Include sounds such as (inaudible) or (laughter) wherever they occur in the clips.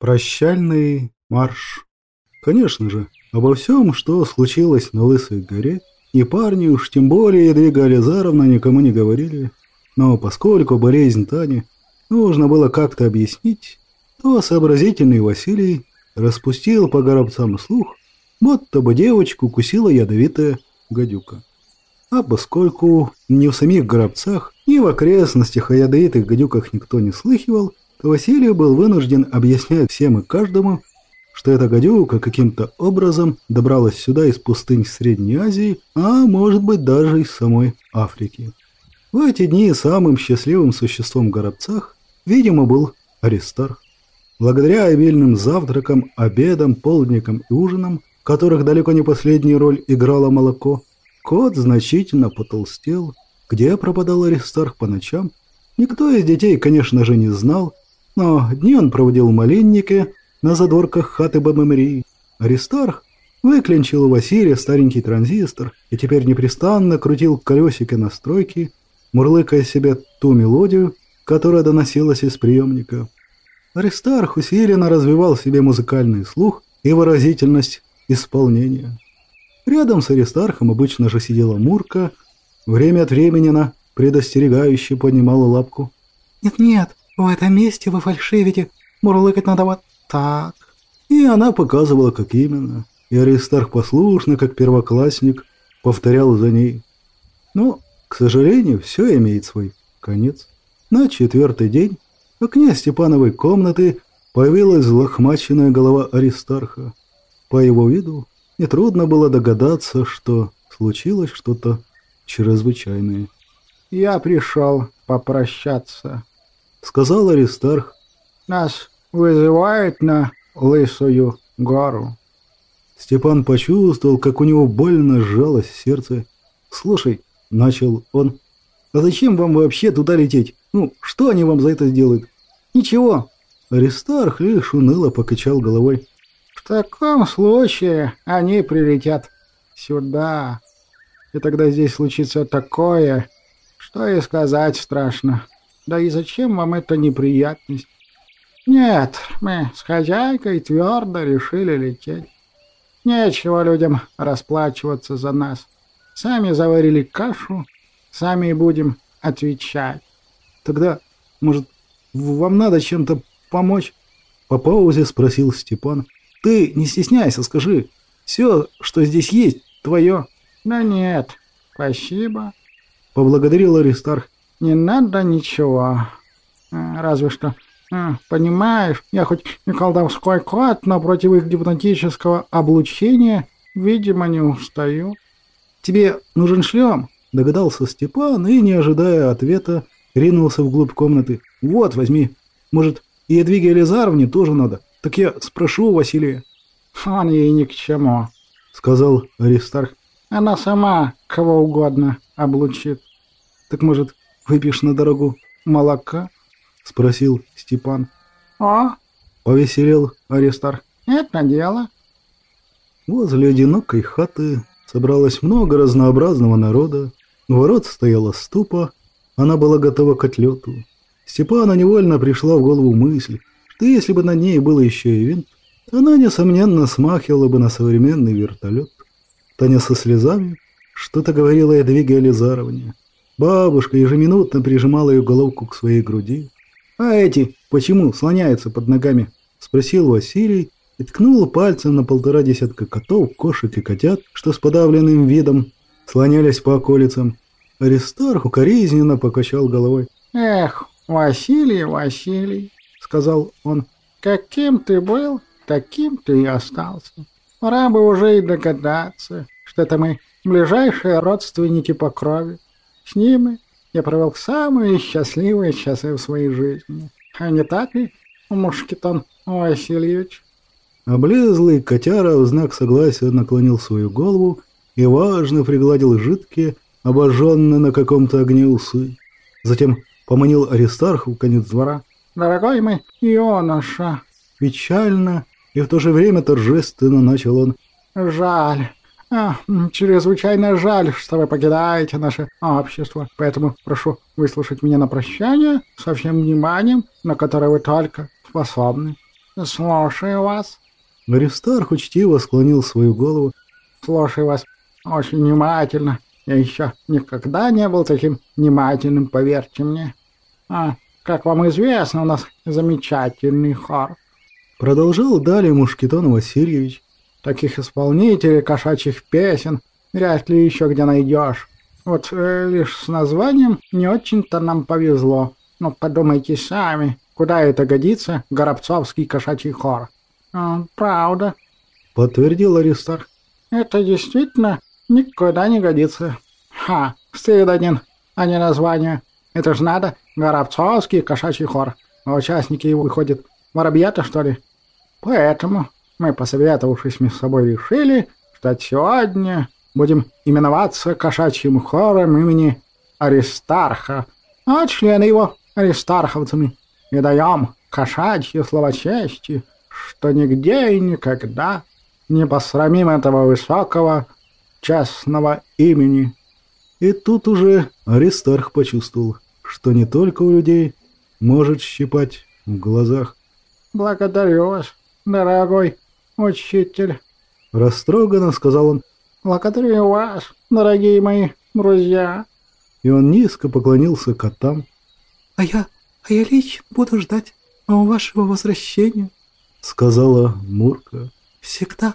Прощальный марш. Конечно же, обо всем, что случилось на Лысой горе, и парни уж тем более Едвига Ализаровна никому не говорили. Но поскольку болезнь Тани нужно было как-то объяснить, то сообразительный Василий распустил по горобцам слух, будто бы девочку кусила ядовитая гадюка. А поскольку ни в самих горобцах, ни в окрестностях о ядовитых гадюках никто не слыхивал, Василий был вынужден объяснять всем и каждому, что эта гадюка каким-то образом добралась сюда из пустынь Средней Азии, а может быть даже из самой Африки. В эти дни самым счастливым существом в Горобцах, видимо, был Аристарх. Благодаря обильным завтракам, обедам, полдникам и ужинам, в которых далеко не последнюю роль играло молоко, кот значительно потолстел. Где пропадал Аристарх по ночам, никто из детей, конечно же, не знал, но дни он проводил в малиннике на задворках хаты бабы Марии. Аристарх выклинчил у Василия старенький транзистор и теперь непрестанно крутил колесико настройки, мурлыкая себе ту мелодию, которая доносилась из приемника. Аристарх усиленно развивал себе музыкальный слух и выразительность исполнения. Рядом с Аристархом обычно же сидела Мурка, время от времени она предостерегающе поднимала лапку. «Нет-нет, в этом месте вы фальшивите. Мурлыкать надо вот так. И она показывала, как именно. И Аристарх послушно, как первоклассник, повторял за ней. Но, к сожалению, все имеет свой конец. На четвертый день в окне Степановой комнаты появилась лохмаченная голова Аристарха. По его виду нетрудно было догадаться, что случилось что-то чрезвычайное. «Я пришел попрощаться», — сказал Аристарх. «Нас вызывают на Лысую гору». Степан почувствовал, как у него больно сжалось сердце. «Слушай», — начал он, — «а зачем вам вообще туда лететь? Ну, что они вам за это сделают?» «Ничего». Аристарх лишь уныло покачал головой. «В таком случае они прилетят сюда, и тогда здесь случится такое, что и сказать страшно». Да и зачем вам эта неприятность? Нет, мы с хозяйкой твердо решили лететь. Нечего людям расплачиваться за нас. Сами заварили кашу, сами будем отвечать. Тогда, может, вам надо чем-то помочь? По паузе спросил Степан. Ты не стесняйся, скажи. Все, что здесь есть, твое. Да нет, спасибо. Поблагодарил Аристарх. Не надо ничего. А, разве что... А, понимаешь, я хоть и колдовской кот, но против их гипнотического облучения, видимо, не устаю. Тебе нужен шлем? Догадался Степан и, не ожидая ответа, ринулся вглубь комнаты. Вот, возьми. Может, и Едвиге Елизаровне тоже надо? Так я спрошу Василия. Он ей ни к чему, сказал Аристарх. Она сама кого угодно облучит. Так может, Выпьешь на дорогу молока?» — спросил Степан. «О!» — повеселел Аристар. «Это дело». Возле одинокой хаты собралось много разнообразного народа. У ворот стояла ступа, она была готова к отлету. Степана невольно пришла в голову мысль, что если бы на ней было еще и винт, она, несомненно, смахивала бы на современный вертолет. Таня со слезами что-то говорила Эдвиге Ализаровне. Бабушка ежеминутно прижимала ее головку к своей груди. «А эти почему слоняются под ногами?» – спросил Василий и ткнул пальцем на полтора десятка котов, кошек и котят, что с подавленным видом слонялись по околицам. Аристарх укоризненно покачал головой. «Эх, Василий, Василий!» – сказал он. «Каким ты был, таким ты и остался. Пора бы уже и догадаться, что это мы ближайшие родственники по крови. С ними я провел самые счастливые часы в своей жизни. А не так ли, Мушкетон Васильевич?» Облезлый котяра в знак согласия наклонил свою голову и важно пригладил жидкие, обожженные на каком-то огне усы. Затем поманил Аристарху в конец двора. «Дорогой мой юноша!» Печально и в то же время торжественно начал он. «Жаль, а, чрезвычайно жаль, что вы покидаете наше общество, поэтому прошу выслушать меня на прощание со всем вниманием, на которое вы только способны. Слушаю вас. Аристарх учтиво склонил свою голову. Слушаю вас очень внимательно. Я еще никогда не был таким внимательным, поверьте мне. А, как вам известно, у нас замечательный хор. Продолжал далее Мушкетон Васильевич. Таких исполнителей кошачьих песен вряд ли еще где найдешь. Вот э, лишь с названием не очень-то нам повезло. Но подумайте сами, куда это годится, Горобцовский кошачий хор. А, правда. Подтвердил Аристарх. Это действительно никуда не годится. Ха, стыд один, а не название. Это ж надо, Горобцовский кошачий хор. А участники его выходят воробьята, что ли? Поэтому мы, посоветовавшись между собой, решили, что сегодня будем именоваться кошачьим хором имени Аристарха, а члены его аристарховцами, и даем кошачье слово чести, что нигде и никогда не посрамим этого высокого, честного имени. И тут уже Аристарх почувствовал, что не только у людей может щипать в глазах. «Благодарю вас, дорогой учитель», — растроганно сказал он. «Благодарю вас, дорогие мои друзья». И он низко поклонился котам. «А я, а я лично буду ждать вашего возвращения», — сказала Мурка. «Всегда,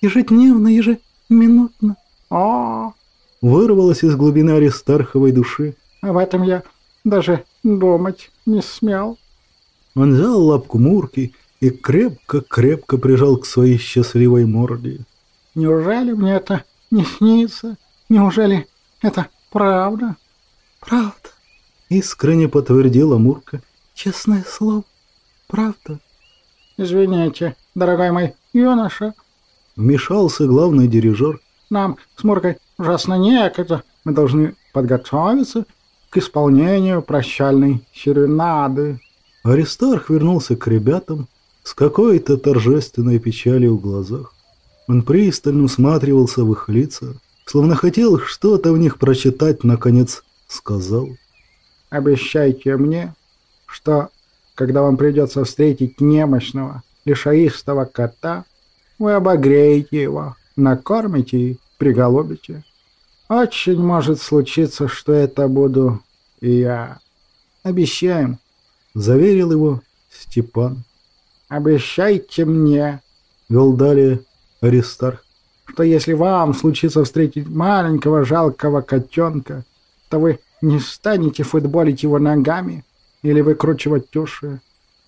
ежедневно, ежеминутно». «О!» — вырвалось из глубины Аристарховой души. «Об этом я даже думать не смел». Он взял лапку Мурки и крепко-крепко прижал к своей счастливой морде. «Неужели мне это не снится? Неужели это правда?» «Правда», — искренне подтвердила Мурка. «Честное слово, правда». «Извините, дорогой мой юноша», — вмешался главный дирижер. «Нам с Муркой ужасно некогда. Мы должны подготовиться к исполнению прощальной серенады». Аристарх вернулся к ребятам с какой-то торжественной печалью в глазах. Он пристально усматривался в их лица, словно хотел что-то в них прочитать, наконец сказал. «Обещайте мне, что, когда вам придется встретить немощного, лишаистого кота, вы обогреете его, накормите и приголубите. Очень может случиться, что это буду я. Обещаем». — заверил его Степан. «Обещайте мне», — вел далее «что если вам случится встретить маленького жалкого котенка, то вы не станете футболить его ногами или выкручивать уши.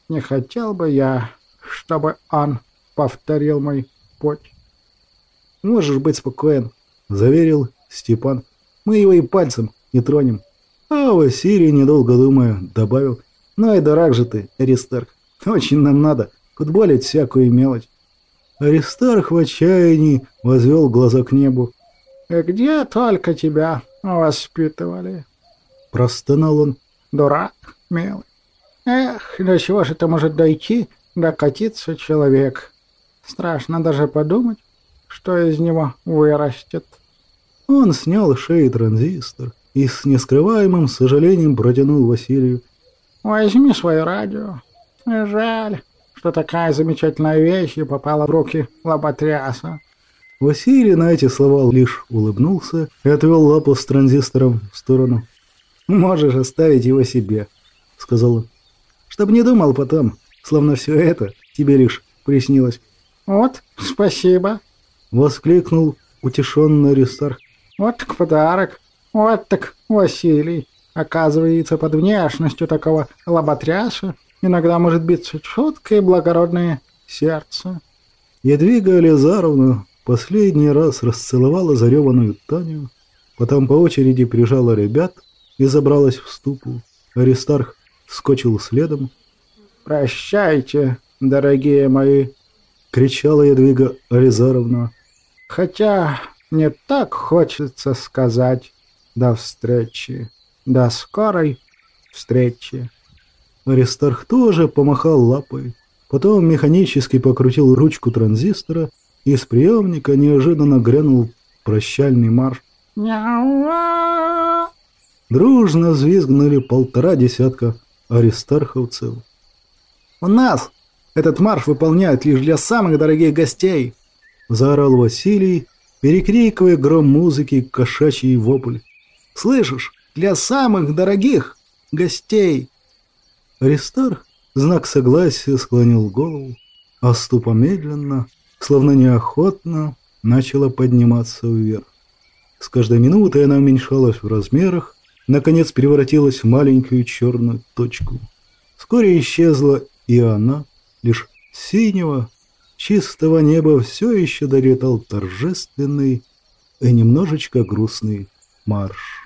Не хотел бы я, чтобы он повторил мой путь». «Можешь быть спокоен», — заверил Степан. «Мы его и пальцем не тронем». А Василий, недолго думая, добавил — ну и дурак же ты, Аристарх. (laughs) Очень нам надо футболить всякую мелочь. Аристарх в отчаянии возвел глаза к небу. «И где только тебя воспитывали?» Простонал он. «Дурак, милый. Эх, до чего же это может дойти, докатиться человек? Страшно даже подумать, что из него вырастет». Он снял шеи транзистор и с нескрываемым сожалением протянул Василию. Возьми свое радио. Жаль, что такая замечательная вещь и попала в руки лоботряса. Василий на эти слова лишь улыбнулся и отвел лапу с транзистором в сторону. «Можешь оставить его себе», — сказал он. «Чтоб не думал потом, словно все это тебе лишь приснилось». «Вот, спасибо», — воскликнул утешенный Аристарх. «Вот так подарок, вот так Василий». Оказывается, под внешностью такого лоботряса иногда может биться чуткое и благородное сердце. Едвига Ализаровна последний раз расцеловала зареванную Таню, потом по очереди прижала ребят и забралась в ступу. Аристарх скочил следом. «Прощайте, дорогие мои!» — кричала Едвига Ализаровна. «Хотя мне так хочется сказать «до встречи». До скорой встречи. Аристарх тоже помахал лапой. Потом механически покрутил ручку транзистора, и из приемника неожиданно грянул прощальный марш. Дружно взвизгнули полтора десятка аристарховцев. «У нас Этот марш выполняют лишь для самых дорогих гостей!» Заорал Василий, перекрикивая гром музыки кошачий вопль. «Слышишь? Для самых дорогих гостей!» Аристарх знак согласия склонил голову, а ступа медленно, словно неохотно, начала подниматься вверх. С каждой минутой она уменьшалась в размерах, наконец превратилась в маленькую черную точку. Вскоре исчезла и она, лишь синего, чистого неба все еще долетал торжественный и немножечко грустный марш.